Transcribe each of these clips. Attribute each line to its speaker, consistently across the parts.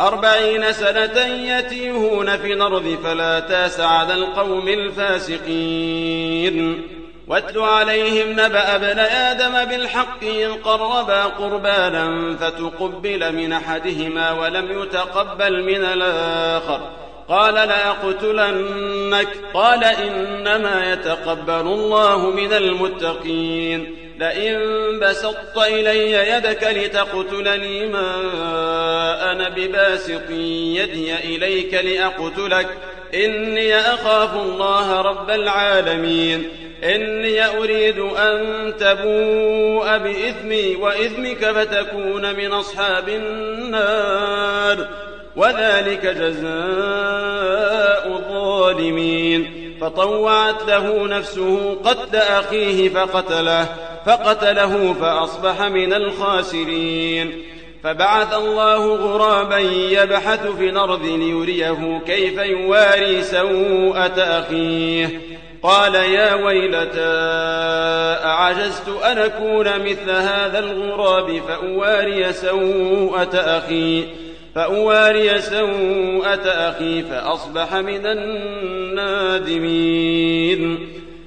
Speaker 1: أربعين سنة يتيهون في الأرض فلا تاس على القوم الفاسقين. واتل عليهم نبأ ابن آدم بالحق إن قربا قربانا فتقبل من أحدهما ولم يتقبل من الآخر. قال لأقتلنك قال إنما يتقبل الله من المتقين. لئن بسطت إلي يدك لتقتلني ما أنا بباسط يدي إليك لأقتلك. إني أخاف الله رب العالمين. إني أريد أن تبوء بإثمي وإثمك فتكون من أصحاب النار. وذلك جزاء الظالمين. فطوعت له نفسه قتل أخيه فقتله. فقتله فأصبح من الخاسرين. فبعث الله غرابا يبحث في الأرض ليريه كيف يواري سوءة أخيه. قال يا ويلتى أعجزت أن أكون مثل هذا الغراب فأواري سوءة أخي فأواري سوءة أخي فأصبح من النادمين.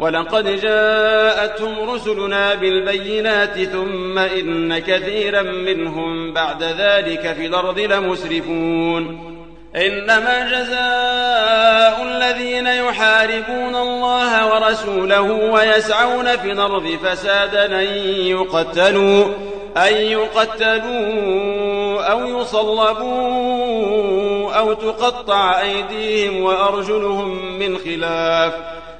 Speaker 1: ولقد جاءتهم رسلنا بالبينات ثم إن كثيرا منهم بعد ذلك في الأرض لمسرفون. إنما جزاء الذين يحاربون الله ورسوله ويسعون في الأرض فسادا أن يقتلوا أن يقتلوا أو يصلبوا أو تقطع أيديهم وأرجلهم من خلاف.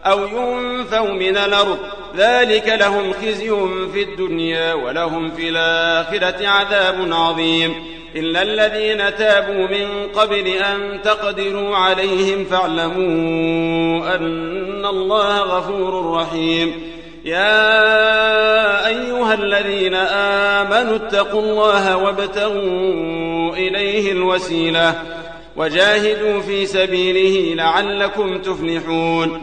Speaker 1: أو ينفوا من الأرض. ذلك لهم خزي في الدنيا ولهم في الآخرة عذاب عظيم. إلا الذين تابوا من قبل أن تقدروا عليهم فاعلموا أن الله غفور رحيم. يا أيها الذين آمنوا اتقوا الله وابتغوا إليه الوسيلة وجاهدوا في سبيله لعلكم تفلحون.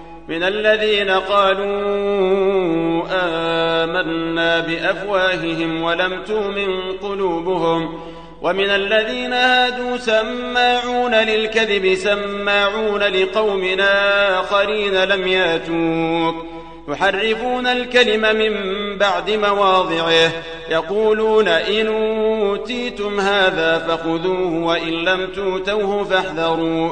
Speaker 1: من الذين قالوا آمنا بأفواههم ولم تؤمن قلوبهم ومن الذين هادوا سماعون للكذب سماعون لقوم آخرين لم ياتوك يحرفون الكلم من بعد مواضعه يقولون إن أوتيتم هذا فخذوه وإن لم توتوه فاحذروا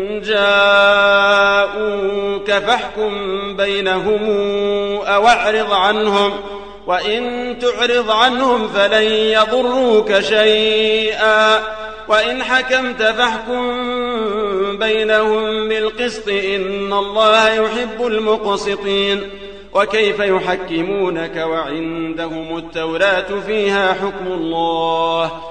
Speaker 1: جاءوك فاحكم بينهم أو أعرض عنهم وإن تعرض عنهم فلن يضروك شيئا. وإن حكمت فاحكم بينهم بالقسط إن الله يحب المقسطين. وكيف يحكمونك وعندهم التوراة فيها حكم الله؟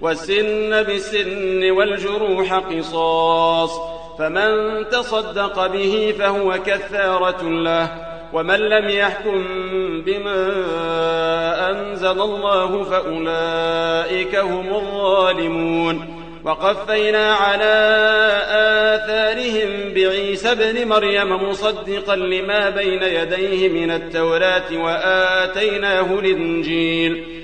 Speaker 1: والسن بالسن والجروح قصاص. فمن تصدق به فهو كفارة له ومن لم يحكم بما أنزل الله فأولئك هم الظالمون. وقفينا على آثارهم بعيسى ابن مريم مصدقا لما بين يديه من التوراة وآتيناه الإنجيل.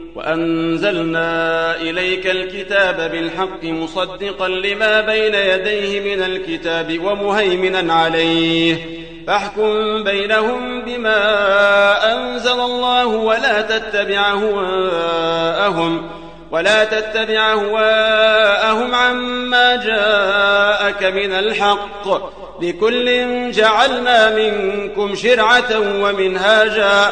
Speaker 1: وأنزلنا إليك الكتاب بالحق مصدقا لما بين يديه من الكتاب ومهيمنا عليه. فاحكم بينهم بما أنزل الله ولا تتبع هواءهم ولا تتبع هواءهم عما جاءك من الحق. لكل جعلنا منكم شرعة ومنهاجا.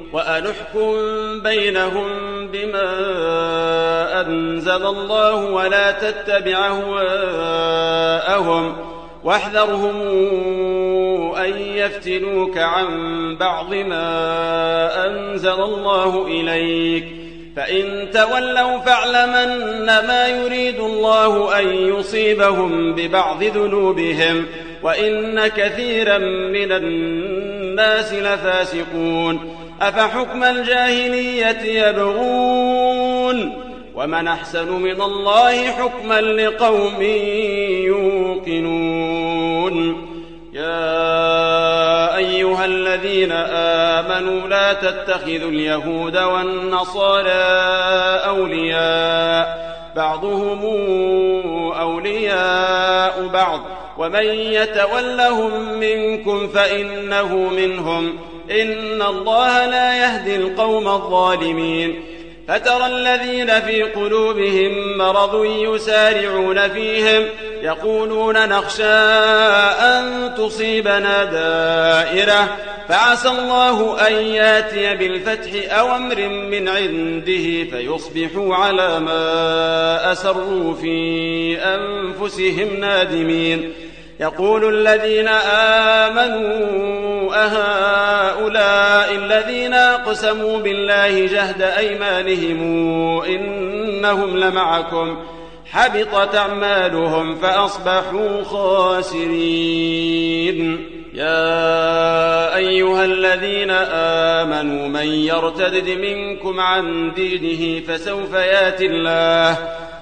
Speaker 1: وأنحكم بينهم بما أنزل الله ولا تتبع هواءهم واحذرهم أن يفتنوك عن بعض ما أنزل الله إليك فإن تولوا فاعلم ما يريد الله أن يصيبهم ببعض ذنوبهم وإن كثيرا من الناس لفاسقون أفحكم الجاهلية يبغون ومن أحسن من الله حكما لقوم يوقنون يا أيها الذين آمنوا لا تتخذوا اليهود والنصارى أولياء بعضهم أولياء بعض ومن يتولهم منكم فإنه منهم إن الله لا يهدي القوم الظالمين. فترى الذين في قلوبهم مرض يسارعون فيهم يقولون نخشى أن تصيبنا دائرة. فعسى الله أن ياتي بالفتح أو أمر من عنده فيصبحوا على ما أسروا في أنفسهم نادمين. يقول الذين آمنوا أهؤلاء الذين أقسموا بالله جهد أيمانهم إنهم لمعكم. حبطت أعمالهم فأصبحوا خاسرين. يا أيها الذين آمنوا من يرتد منكم عن دينه فسوف ياتي الله.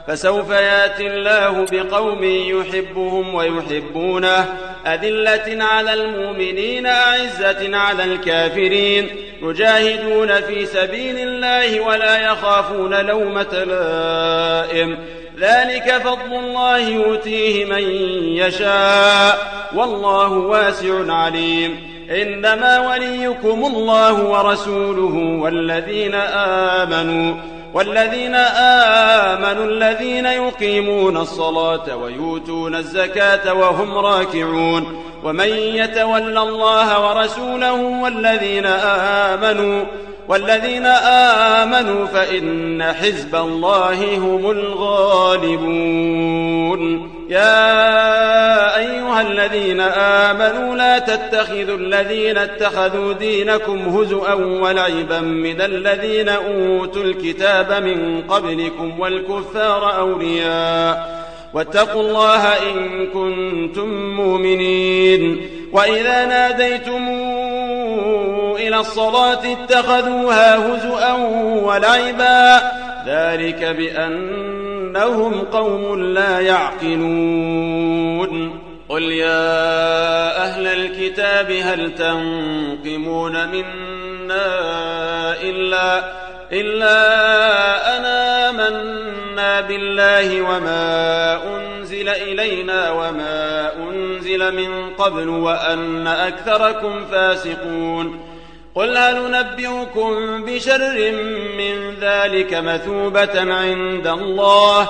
Speaker 1: فسوف ياتي الله بقوم يحبهم ويحبونه. أذلة على المؤمنين أعزة على الكافرين. يجاهدون في سبيل الله ولا يخافون لومة لائم. ذلك فضل الله يؤتيه من يشاء. والله واسع عليم. إنما وليكم الله ورسوله والذين آمنوا. والذين آمنوا الذين يقيمون الصلاة ويؤتون الزكاة وهم راكعون. ومن يتول الله ورسوله والذين آمنوا والذين آمنوا فإن حزب الله هم الغالبون. يا تتخذوا الذين اتخذوا دينكم هزؤا ولعبا من الذين أوتوا الكتاب من قبلكم والكفار أولياء واتقوا الله إن كنتم مؤمنين وإذا ناديتمون إلى الصلاة اتخذوها هزؤا ولعبا ذلك بأنهم قوم لا يعقلون قل يا أهل الكتاب هل تنقمون منا إلا إلا أنا منا بالله وما أنزل إلينا وما أنزل من قبل وأن أكثركم فاسقون قل هل نبئكم بشر من ذلك مثوبة عند الله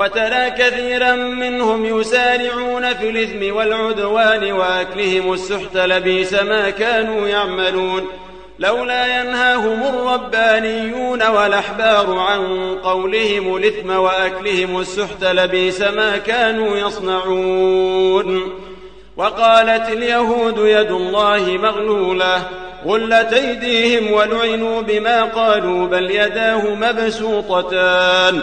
Speaker 1: وترى كثيرا منهم يسارعون في الإثم والعدوان وأكلهم السحت لبيس ما كانوا يعملون. لولا ينهاهم الربانيون والأحبار عن قولهم الإثم وأكلهم السحت لبيس ما كانوا يصنعون. وقالت اليهود يد الله مغلولة غلت أيديهم ولعنوا بما قالوا بل يداه مبسوطتان.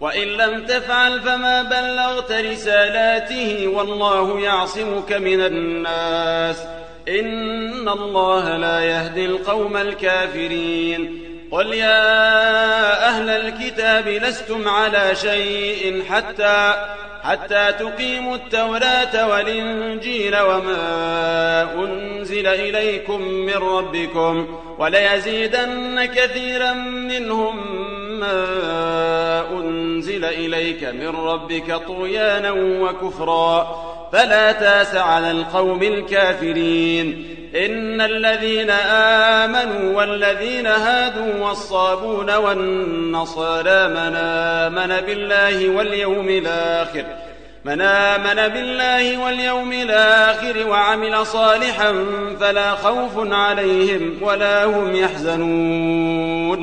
Speaker 1: وإن لم تفعل فما بلغت رسالاته والله يعصمك من الناس. إن الله لا يهدي القوم الكافرين. قل يا أهل الكتاب لستم على شيء حتى حتى تقيموا التوراة والإنجيل وما أنزل إليكم من ربكم وليزيدن كثيرا منهم ما أنزل إليك من ربك طغيانا وكفرا فلا تاس على القوم الكافرين. إن الذين آمنوا والذين هادوا والصابون والنصارى من آمن بالله واليوم الآخر من آمن بالله واليوم الآخر وعمل صالحا فلا خوف عليهم ولا هم يحزنون.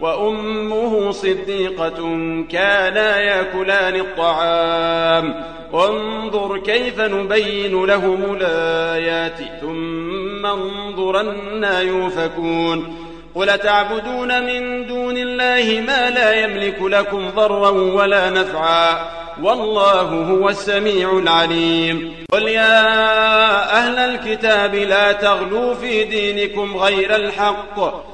Speaker 1: وأمه صديقة كانا يأكلان الطعام. وانظر كيف نبين لهم الآيات ثم انظر أنا يوفكون. قل تعبدون من دون الله ما لا يملك لكم ضرا ولا نفعا؟ والله هو السميع العليم. قل يا أهل الكتاب لا تغلوا في دينكم غير الحق.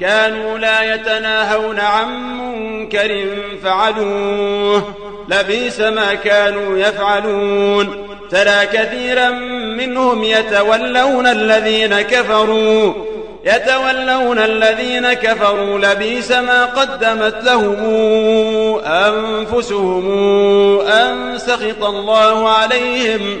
Speaker 1: كانوا لا يتناهون عن منكر فعلوه لبيس ما كانوا يفعلون. ترى كثيرا منهم يتولون الذين كفروا يتولون الذين كفروا لبيس ما قدمت لهم أنفسهم أن سخط الله عليهم